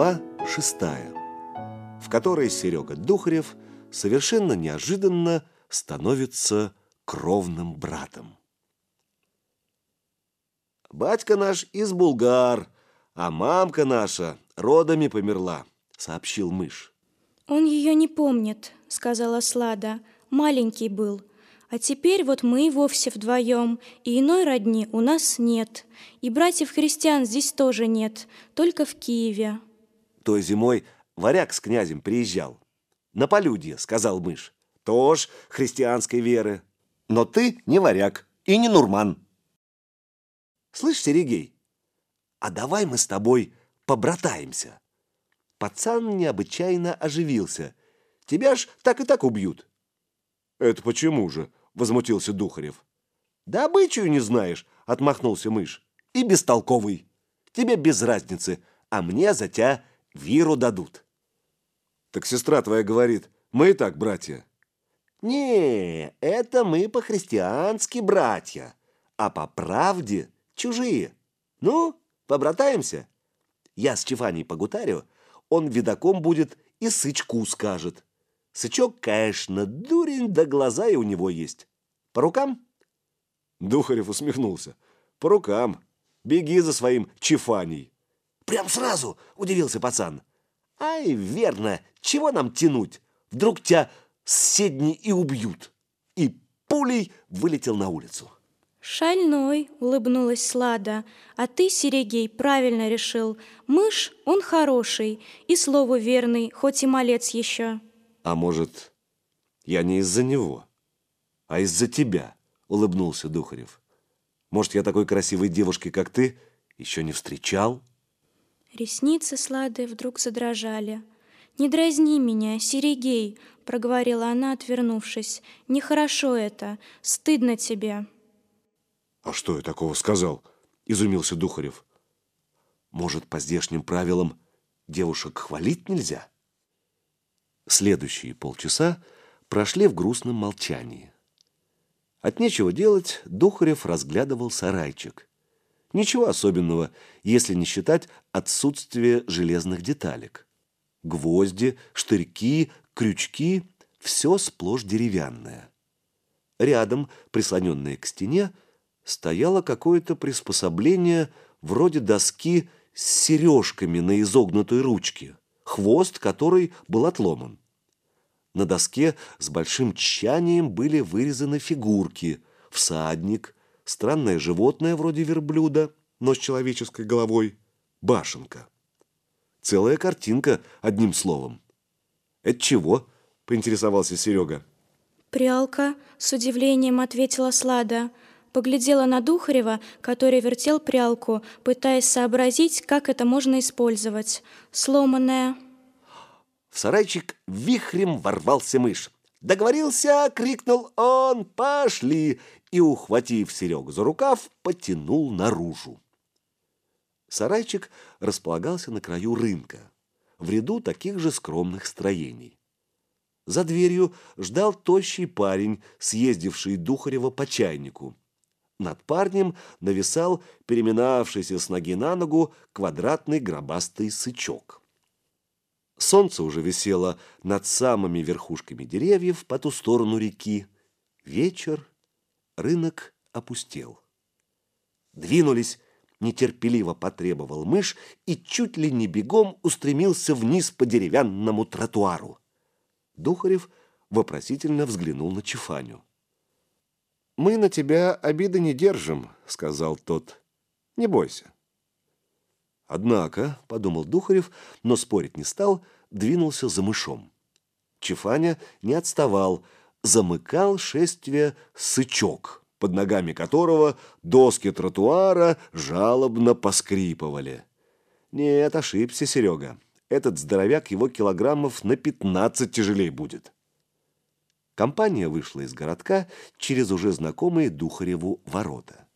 Глава шестая, в которой Серега Духарев совершенно неожиданно становится кровным братом. «Батька наш из Булгар, а мамка наша родами померла», — сообщил мышь. «Он ее не помнит», — сказала Слада. «Маленький был. А теперь вот мы и вовсе вдвоем, и иной родни у нас нет. И братьев-христиан здесь тоже нет, только в Киеве». Той зимой варяг с князем приезжал. «На полюдье», — сказал мышь. «Тоже христианской веры. Но ты не варяг и не нурман». «Слышь, Серегей, а давай мы с тобой побратаемся». Пацан необычайно оживился. «Тебя ж так и так убьют». «Это почему же?» — возмутился Духарев. «Да обычаю не знаешь», — отмахнулся мышь. «И бестолковый. Тебе без разницы, а мне за тебя виру дадут». «Так сестра твоя говорит, мы и так братья». «Не, это мы по-христиански братья, а по правде чужие. Ну, побратаемся?» Я с Чефаней погутарю, он видаком будет и сычку скажет. Сычок, конечно, дурень, да глаза и у него есть. По рукам?» Духарев усмехнулся. «По рукам. Беги за своим чефаней». «Прям сразу!» – удивился пацан. «Ай, верно! Чего нам тянуть? Вдруг тебя седни и убьют!» И пулей вылетел на улицу. «Шальной», — улыбнулась Слада, «а ты, Серегей, правильно решил. Мышь, он хороший, и слову верный, хоть и малец еще». «А может, я не из-за него, а из-за тебя?» — улыбнулся Духарев. «Может, я такой красивой девушки, как ты, еще не встречал?» Ресницы Слады вдруг задрожали. «Не дразни меня, Серегей!» — проговорила она, отвернувшись. «Нехорошо это. Стыдно тебе». «А что я такого сказал?» — изумился Духарев. «Может, по здешним правилам девушек хвалить нельзя?» Следующие полчаса прошли в грустном молчании. От нечего делать Духарев разглядывал сарайчик. Ничего особенного, если не считать отсутствие железных деталек. Гвозди, штырьки, крючки – все сплошь деревянное. Рядом, прислоненное к стене, стояло какое-то приспособление вроде доски с сережками на изогнутой ручке, хвост которой был отломан. На доске с большим тщанием были вырезаны фигурки – всадник, странное животное вроде верблюда, но с человеческой головой, башенка. Целая картинка, одним словом. «Это чего?» – поинтересовался Серега. «Прялка», – с удивлением ответила Слада – поглядела на Духарева, который вертел прялку, пытаясь сообразить, как это можно использовать. Сломанная. В сарайчик вихрем ворвался мышь. «Договорился!» — крикнул он. «Пошли!» И, ухватив Серегу за рукав, потянул наружу. Сарайчик располагался на краю рынка, в ряду таких же скромных строений. За дверью ждал тощий парень, съездивший Духарева по чайнику. Над парнем нависал переминавшийся с ноги на ногу квадратный гробастый сычок. Солнце уже висело над самыми верхушками деревьев по ту сторону реки. Вечер, рынок опустел. Двинулись, нетерпеливо потребовал мышь и чуть ли не бегом устремился вниз по деревянному тротуару. Духарев вопросительно взглянул на Чефаню. «Мы на тебя обиды не держим», — сказал тот. «Не бойся». Однако, — подумал Духарев, но спорить не стал, двинулся за мышом. Чефаня не отставал, замыкал шествие сычок, под ногами которого доски тротуара жалобно поскрипывали. Нет, ошибся Серега. Этот здоровяк его килограммов на пятнадцать тяжелее будет. Компания вышла из городка через уже знакомые Духареву ворота.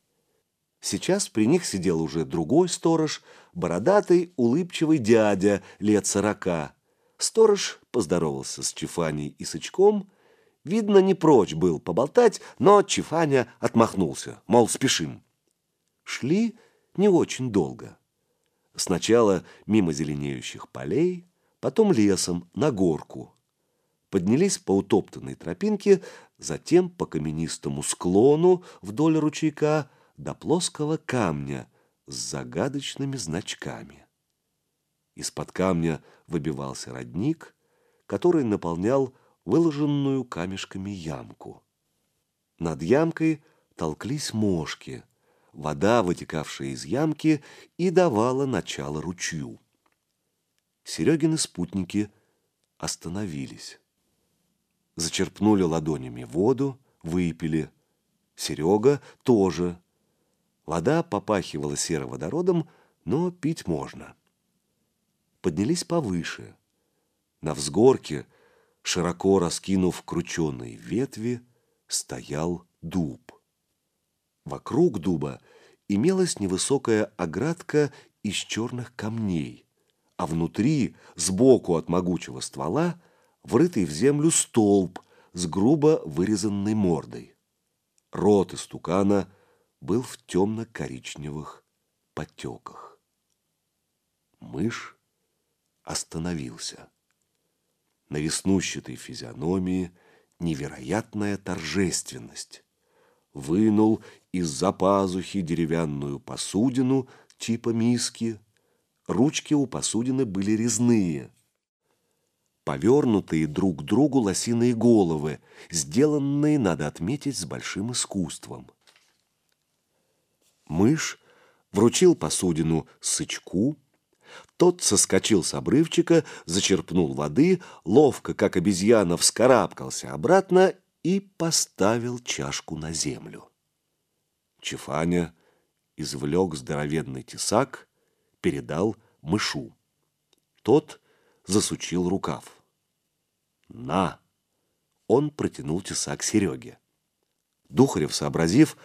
Сейчас при них сидел уже другой сторож, бородатый, улыбчивый дядя лет сорока. Сторож поздоровался с Чифаней и Сычком. Видно, не прочь был поболтать, но Чифаня отмахнулся, мол, спешим. Шли не очень долго. Сначала мимо зеленеющих полей, потом лесом на горку. Поднялись по утоптанной тропинке, затем по каменистому склону вдоль ручейка до плоского камня с загадочными значками. Из-под камня выбивался родник, который наполнял выложенную камешками ямку. Над ямкой толклись мошки. Вода, вытекавшая из ямки, и давала начало ручью. Серегины спутники остановились. Зачерпнули ладонями воду, выпили. Серега тоже. Вода попахивала сероводородом, но пить можно. Поднялись повыше. На взгорке, широко раскинув крученые ветви, стоял дуб. Вокруг дуба имелась невысокая оградка из черных камней, а внутри, сбоку от могучего ствола, врытый в землю столб с грубо вырезанной мордой. Рот истукана был в темно-коричневых потеках. Мышь остановился. На веснущатой физиономии невероятная торжественность вынул из-за пазухи деревянную посудину типа миски. Ручки у посудины были резные. Повернутые друг к другу лосиные головы, сделанные, надо отметить, с большим искусством. Мышь вручил посудину сычку, тот соскочил с обрывчика, зачерпнул воды, ловко, как обезьяна, вскарабкался обратно и поставил чашку на землю. Чефаня извлек здоровенный тесак, передал мышу. Тот засучил рукав. «На!» Он протянул тесак Сереге. Духарев, сообразив,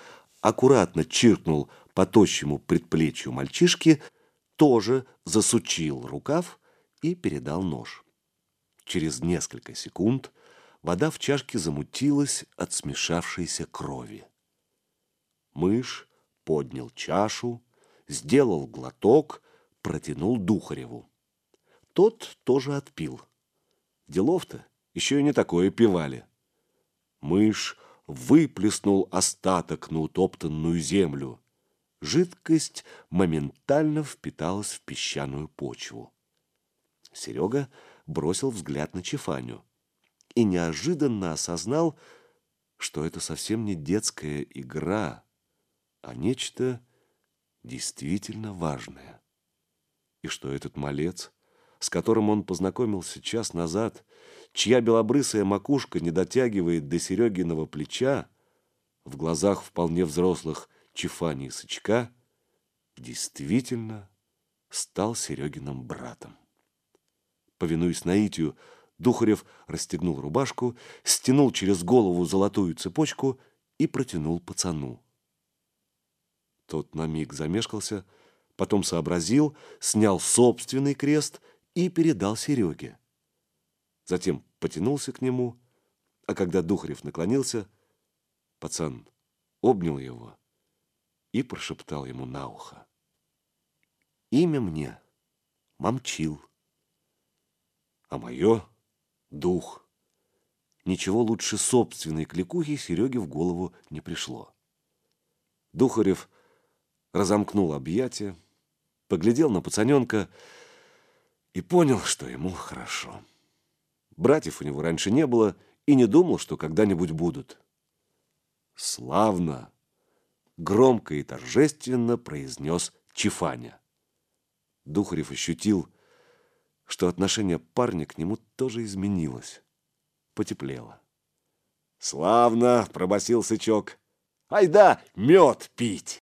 аккуратно чиркнул по тощему предплечью мальчишки, тоже засучил рукав и передал нож. Через несколько секунд вода в чашке замутилась от смешавшейся крови. Мышь поднял чашу, сделал глоток, протянул Духареву. Тот тоже отпил. Делов-то еще и не такое пивали. Мышь выплеснул остаток на утоптанную землю. Жидкость моментально впиталась в песчаную почву. Серега бросил взгляд на Чефаню и неожиданно осознал, что это совсем не детская игра, а нечто действительно важное. И что этот малец, с которым он познакомился час назад, чья белобрысая макушка не дотягивает до Серегиного плеча, в глазах вполне взрослых Чифани и Сычка, действительно стал Серегиным братом. Повинуясь наитию, Духарев расстегнул рубашку, стянул через голову золотую цепочку и протянул пацану. Тот на миг замешкался, потом сообразил, снял собственный крест и передал Сереге. Затем потянулся к нему, а когда Духарев наклонился, пацан обнял его и прошептал ему на ухо. «Имя мне Мамчил, а мое — дух. Ничего лучше собственной кликухи Сереге в голову не пришло. Духарев разомкнул объятия, поглядел на пацаненка и понял, что ему хорошо. Братьев у него раньше не было и не думал, что когда-нибудь будут. «Славно!» — громко и торжественно произнес Чифаня. Духарев ощутил, что отношение парня к нему тоже изменилось. Потеплело. «Славно!» — пробасил Сычок. «Айда мед пить!»